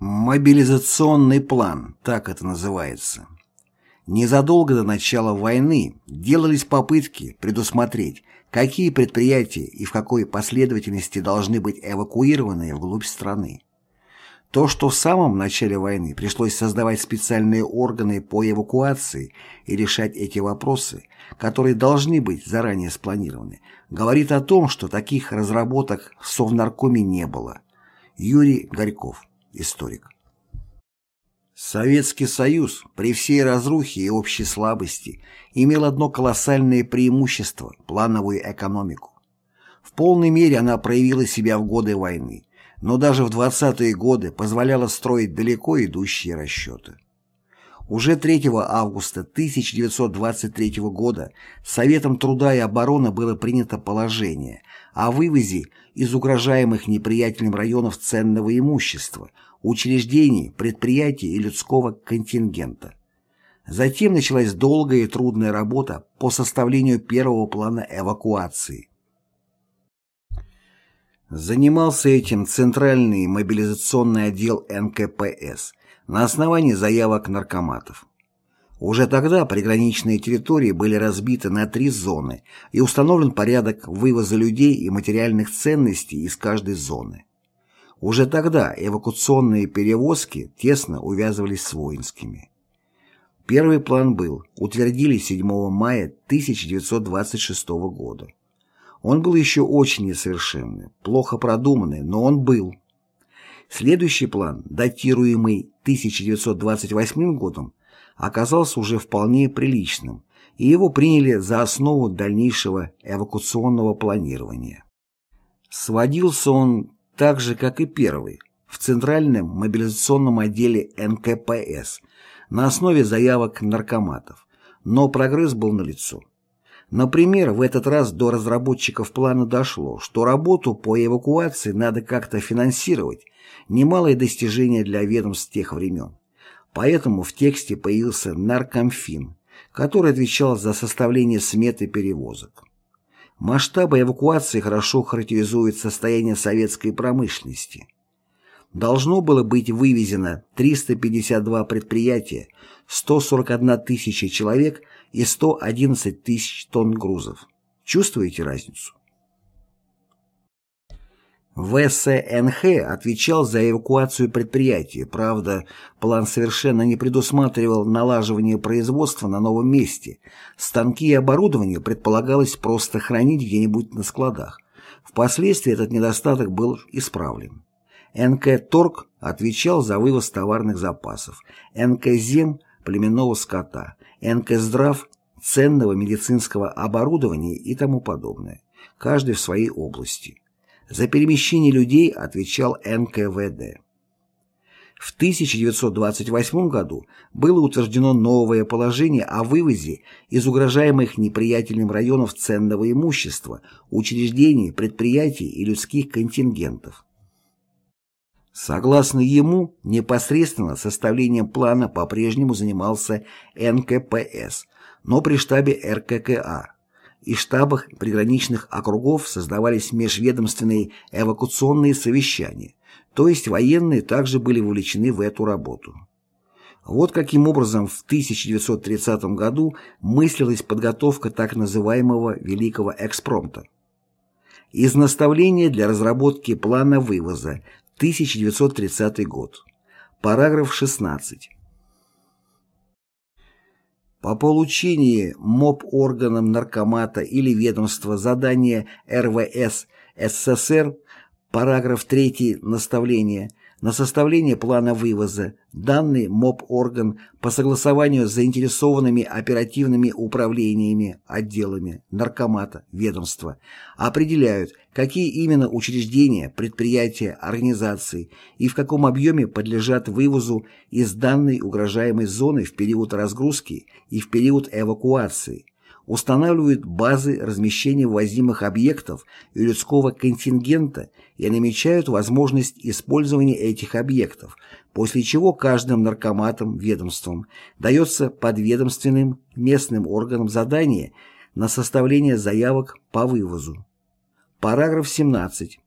Мобилизационный план, так это называется. Незадолго до начала войны делались попытки предусмотреть, какие предприятия и в какой последовательности должны быть эвакуированы вглубь страны. То, что в самом начале войны пришлось создавать специальные органы по эвакуации и решать эти вопросы, которые должны быть заранее спланированы, говорит о том, что таких разработок в Совнаркоме не было. Юрий Горьков, историк. Советский Союз при всей разрухе и общей слабости имел одно колоссальное преимущество – плановую экономику. В полной мере она проявила себя в годы войны, но даже в 20-е годы позволяла строить далеко идущие расчеты. Уже 3 августа 1923 года Советом труда и обороны было принято положение о вывозе из угрожаемых неприятелем районов ценного имущества, учреждений, предприятий и людского контингента. Затем началась долгая и трудная работа по составлению первого плана эвакуации. Занимался этим Центральный мобилизационный отдел НКПС на основании заявок наркоматов. Уже тогда приграничные территории были разбиты на три зоны и установлен порядок вывоза людей и материальных ценностей из каждой зоны. Уже тогда эвакуационные перевозки тесно увязывались с воинскими. Первый план был, утвердили 7 мая 1926 года. Он был еще очень несовершенный, плохо продуманный, но он был. Следующий план, датируемый 1928 годом, оказался уже вполне приличным, и его приняли за основу дальнейшего эвакуационного планирования. Сводился он так же, как и первый, в Центральном мобилизационном отделе НКПС на основе заявок наркоматов, но прогресс был налицо. Например, в этот раз до разработчиков плана дошло, что работу по эвакуации надо как-то финансировать, немалое достижение для ведомств тех времен. Поэтому в тексте появился наркомфин, который отвечал за составление сметы перевозок. Масштабы эвакуации хорошо характеризуют состояние советской промышленности. Должно было быть вывезено 352 предприятия, 141 тысяча человек и 111 тысяч тонн грузов. Чувствуете разницу? ВСНХ отвечал за эвакуацию предприятия, правда, план совершенно не предусматривал налаживание производства на новом месте. Станки и оборудование предполагалось просто хранить где-нибудь на складах. Впоследствии этот недостаток был исправлен. НК «Торг» отвечал за вывоз товарных запасов, НК «Зем» – племенного скота, НК «Здрав» – ценного медицинского оборудования и тому подобное, каждый в своей области. За перемещение людей отвечал НКВД. В 1928 году было утверждено новое положение о вывозе из угрожаемых неприятельным районов ценного имущества, учреждений, предприятий и людских контингентов. Согласно ему, непосредственно составлением плана по-прежнему занимался НКПС, но при штабе РККА и штабах приграничных округов создавались межведомственные эвакуационные совещания, то есть военные также были вовлечены в эту работу. Вот каким образом в 1930 году мыслилась подготовка так называемого «Великого экспромта». Из наставления для разработки плана вывоза 1930 год. Параграф 16. По получении МОП органам наркомата или ведомства задания РВС СССР, параграф 3 наставления, на составление плана вывоза данный МОП-орган по согласованию с заинтересованными оперативными управлениями, отделами, наркомата, ведомства определяют, какие именно учреждения, предприятия, организации и в каком объеме подлежат вывозу из данной угрожаемой зоны в период разгрузки и в период эвакуации, устанавливают базы размещения ввозимых объектов и людского контингента и намечают возможность использования этих объектов, после чего каждым наркоматом ведомством дается подведомственным местным органам задание на составление заявок по вывозу. Параграф 17.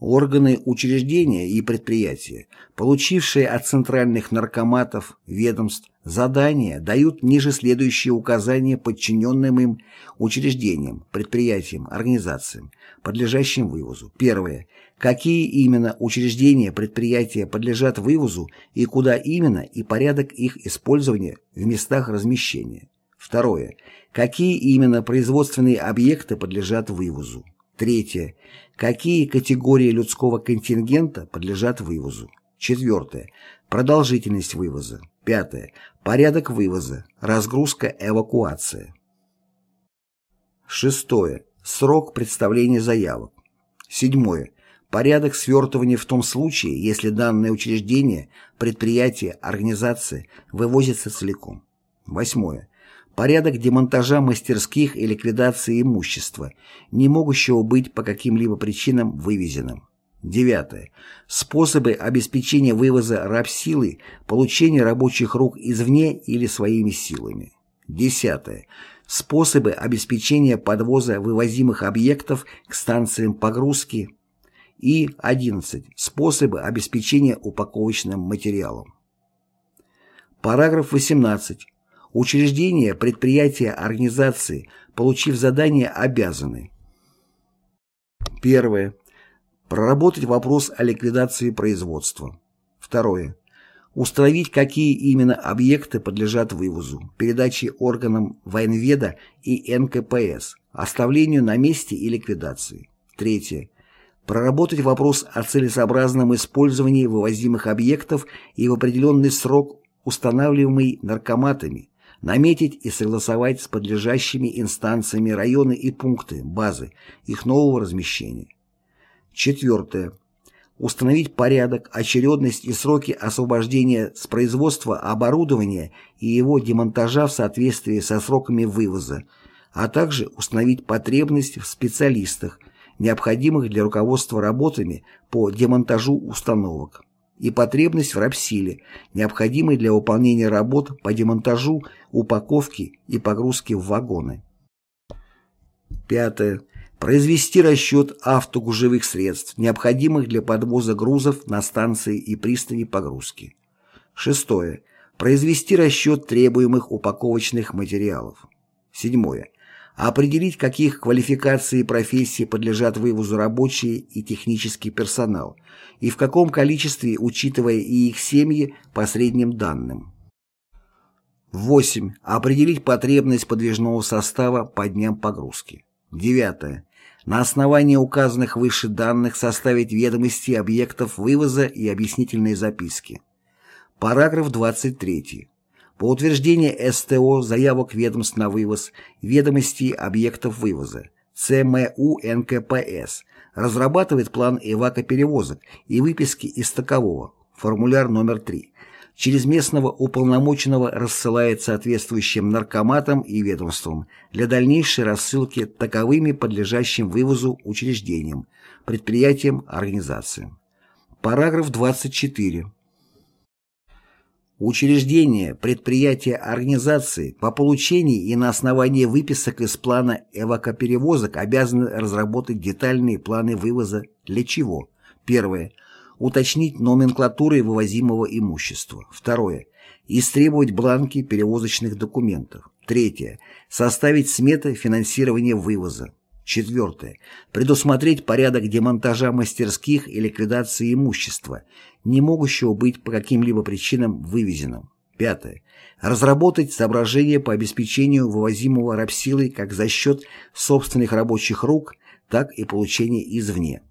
Органы, учреждения и предприятия, получившие от центральных наркоматов, ведомств, задания, дают ниже следующие указания подчиненным им учреждениям, предприятиям, организациям, подлежащим вывозу. Первое. Какие именно учреждения, предприятия подлежат вывозу и куда именно и порядок их использования в местах размещения. Второе. Какие именно производственные объекты подлежат вывозу. Третье. Какие категории людского контингента подлежат вывозу? Четвертое. Продолжительность вывоза. Пятое. Порядок вывоза. Разгрузка, эвакуация. Шестое. Срок представления заявок. Седьмое. Порядок свертывания в том случае, если данное учреждение, предприятие, организация вывозится целиком. Восьмое порядок демонтажа мастерских и ликвидации имущества, не могущего быть по каким-либо причинам вывезенным. Девятое. Способы обеспечения вывоза рабсилы, получения рабочих рук извне или своими силами. Десятое. Способы обеспечения подвоза вывозимых объектов к станциям погрузки. И 11. Способы обеспечения упаковочным материалом. Параграф 18. Учреждения, предприятия, организации, получив задание, обязаны. Первое. Проработать вопрос о ликвидации производства. Второе. Установить, какие именно объекты подлежат вывозу, передаче органам военведа и НКПС, оставлению на месте и ликвидации. Третье. Проработать вопрос о целесообразном использовании вывозимых объектов и в определенный срок устанавливаемый наркоматами, наметить и согласовать с подлежащими инстанциями районы и пункты, базы, их нового размещения. Четвертое. Установить порядок, очередность и сроки освобождения с производства оборудования и его демонтажа в соответствии со сроками вывоза, а также установить потребность в специалистах, необходимых для руководства работами по демонтажу установок и потребность в рабсиле, необходимой для выполнения работ по демонтажу, упаковке и погрузке в вагоны. Пятое. Произвести расчет автогужевых средств, необходимых для подвоза грузов на станции и пристани погрузки. Шестое. Произвести расчет требуемых упаковочных материалов. Седьмое определить, каких квалификаций и профессий подлежат вывозу рабочие и технический персонал, и в каком количестве, учитывая и их семьи по средним данным. 8. Определить потребность подвижного состава по дням погрузки. 9. На основании указанных выше данных составить ведомости объектов вывоза и объяснительные записки. Параграф 23. По утверждению СТО заявок ведомств на вывоз, ведомостей объектов вывоза, ЦМУ НКПС разрабатывает план эвакоперевозок и выписки из такового, формуляр номер 3, через местного уполномоченного рассылает соответствующим наркоматам и ведомствам для дальнейшей рассылки таковыми подлежащим вывозу учреждениям, предприятиям, организациям. Параграф 24. Учреждения, предприятия, организации по получении и на основании выписок из плана эвакоперевозок обязаны разработать детальные планы вывоза для чего? Первое. Уточнить номенклатуры вывозимого имущества. Второе. Истребовать бланки перевозочных документов. Третье. Составить сметы финансирования вывоза. Четвертое. Предусмотреть порядок демонтажа мастерских и ликвидации имущества, не могущего быть по каким-либо причинам вывезенным. Пятое. Разработать соображения по обеспечению вывозимого рабсилой как за счет собственных рабочих рук, так и получения извне.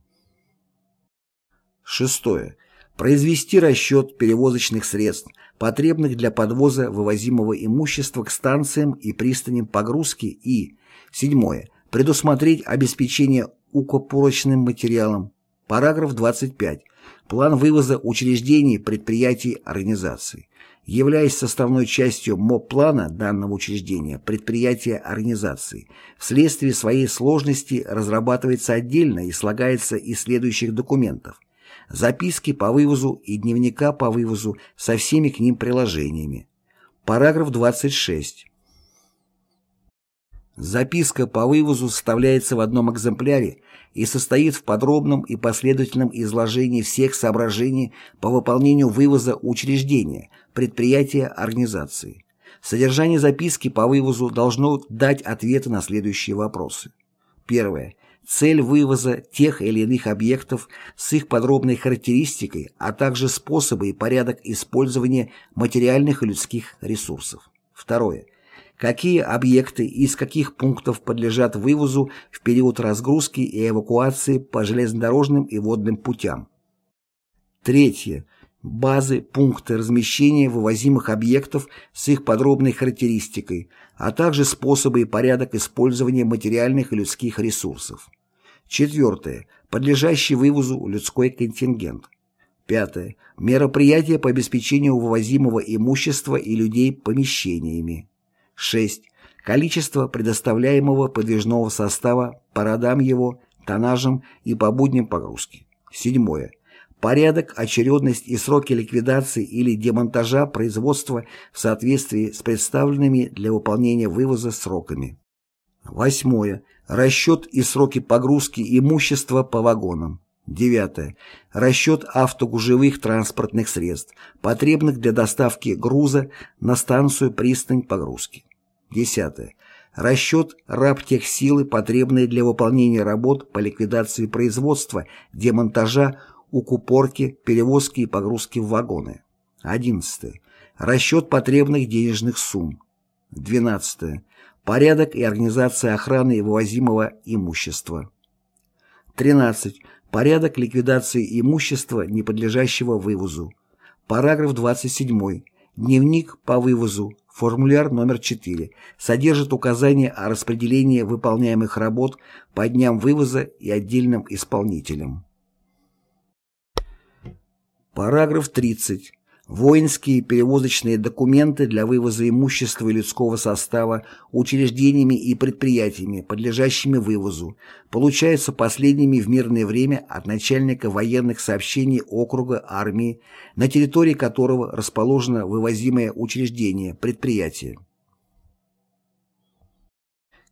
Шестое. Произвести расчет перевозочных средств, потребных для подвоза вывозимого имущества к станциям и пристаням погрузки и, седьмое, предусмотреть обеспечение укопорочным материалом. Параграф 25. План вывоза учреждений, предприятий, организаций. Являясь составной частью МОП-плана данного учреждения, предприятия, организации, вследствие своей сложности разрабатывается отдельно и слагается из следующих документов. Записки по вывозу и дневника по вывозу со всеми к ним приложениями. Параграф 26. Записка по вывозу составляется в одном экземпляре и состоит в подробном и последовательном изложении всех соображений по выполнению вывоза учреждения, предприятия, организации. Содержание записки по вывозу должно дать ответы на следующие вопросы. Первое. Цель вывоза тех или иных объектов с их подробной характеристикой, а также способы и порядок использования материальных и людских ресурсов. Второе какие объекты и из каких пунктов подлежат вывозу в период разгрузки и эвакуации по железнодорожным и водным путям. Третье. Базы, пункты размещения вывозимых объектов с их подробной характеристикой, а также способы и порядок использования материальных и людских ресурсов. Четвертое. Подлежащий вывозу людской контингент. Пятое. Мероприятия по обеспечению вывозимого имущества и людей помещениями. 6. Количество предоставляемого подвижного состава по родам его, тоннажам и по будням погрузки. 7. Порядок, очередность и сроки ликвидации или демонтажа производства в соответствии с представленными для выполнения вывоза сроками. 8. Расчет и сроки погрузки имущества по вагонам. 9. Расчет автогужевых транспортных средств, потребных для доставки груза на станцию пристань погрузки. Десятое. Расчет раптехсилы, потребные для выполнения работ по ликвидации производства, демонтажа, укупорки, перевозки и погрузки в вагоны. Одиннадцатое. Расчет потребных денежных сумм. Двенадцатое. Порядок и организация охраны вывозимого имущества. 13. Порядок ликвидации имущества, не подлежащего вывозу. Параграф 27. Дневник по вывозу. Формуляр номер 4 содержит указания о распределении выполняемых работ по дням вывоза и отдельным исполнителям. Параграф 30. Воинские перевозочные документы для вывоза имущества и людского состава учреждениями и предприятиями, подлежащими вывозу, получаются последними в мирное время от начальника военных сообщений округа армии, на территории которого расположено вывозимое учреждение, предприятие.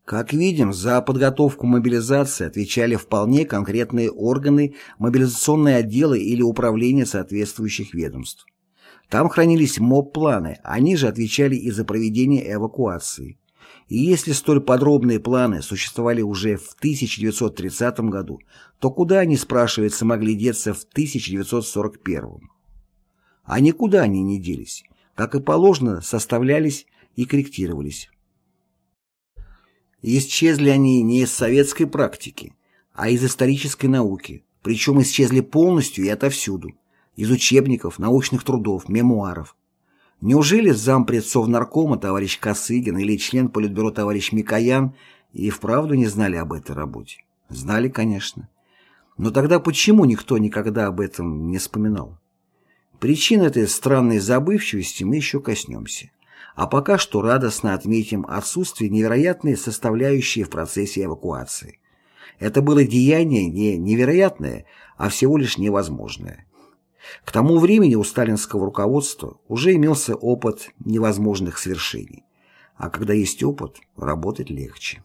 Как видим, за подготовку мобилизации отвечали вполне конкретные органы, мобилизационные отделы или управления соответствующих ведомств. Там хранились МОП-планы, они же отвечали и за проведение эвакуации. И если столь подробные планы существовали уже в 1930 году, то куда они, спрашивается, могли деться в 1941? А никуда они не делись. Как и положено, составлялись и корректировались. Исчезли они не из советской практики, а из исторической науки, причем исчезли полностью и отовсюду из учебников, научных трудов, мемуаров. Неужели зампред Совнаркома товарищ Косыгин или член Политбюро товарищ Микоян и вправду не знали об этой работе? Знали, конечно. Но тогда почему никто никогда об этом не вспоминал? Причин этой странной забывчивости мы еще коснемся. А пока что радостно отметим отсутствие невероятной составляющей в процессе эвакуации. Это было деяние не невероятное, а всего лишь невозможное. К тому времени у сталинского руководства уже имелся опыт невозможных свершений. А когда есть опыт, работать легче.